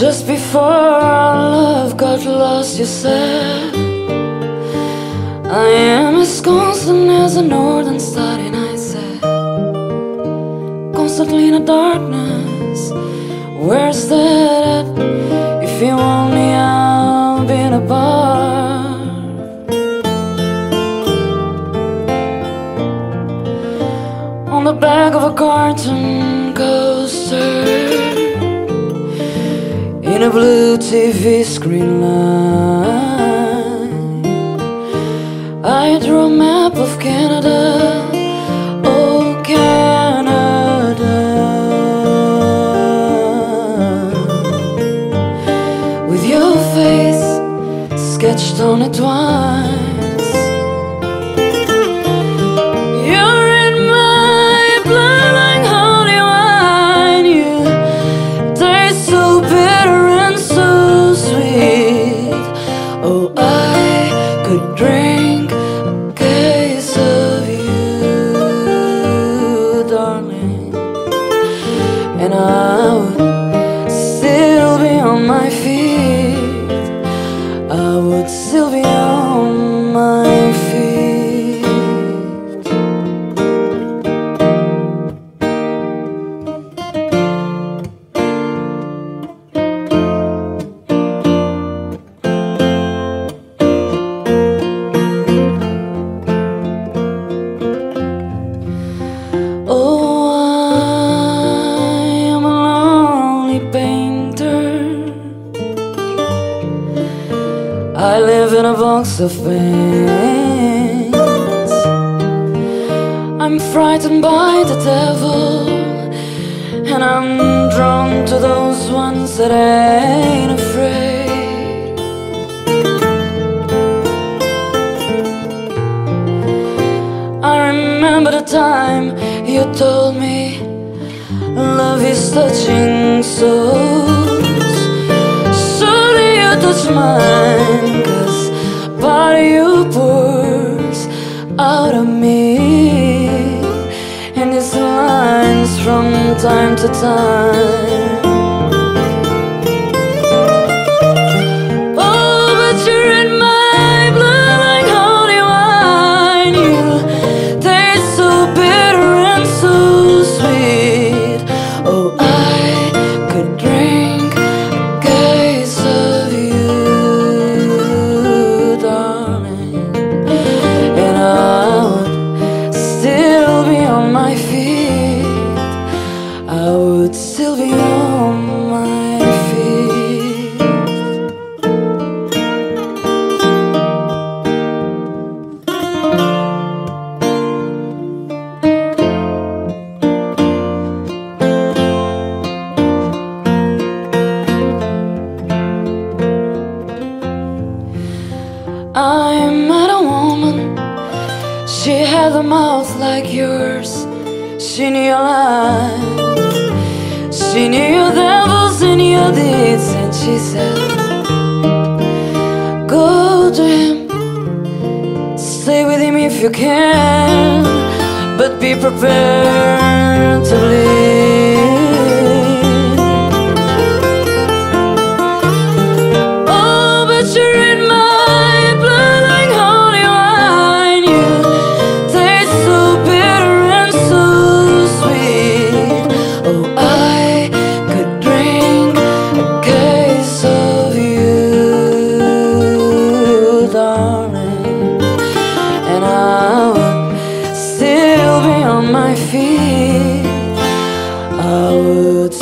Just before our love got lost, you said, I am as constant as a northern star, and I said, constantly in the darkness, where's that at? If you want me, in a blue TV screen line. I drew a map of Canada, oh Canada, with your face sketched on it twice. I I live in a box of paints. I'm frightened by the devil, and I'm drawn to those ones that ain't afraid. I remember the time you told me love is touching souls. Touch mine, cause part of you pours out of me. And it's lines from time to time. I met a woman. She had a mouth like yours. She knew your lies. She knew your devils and your deeds. And she said, Go to him. Stay with him if you can. But be prepared I would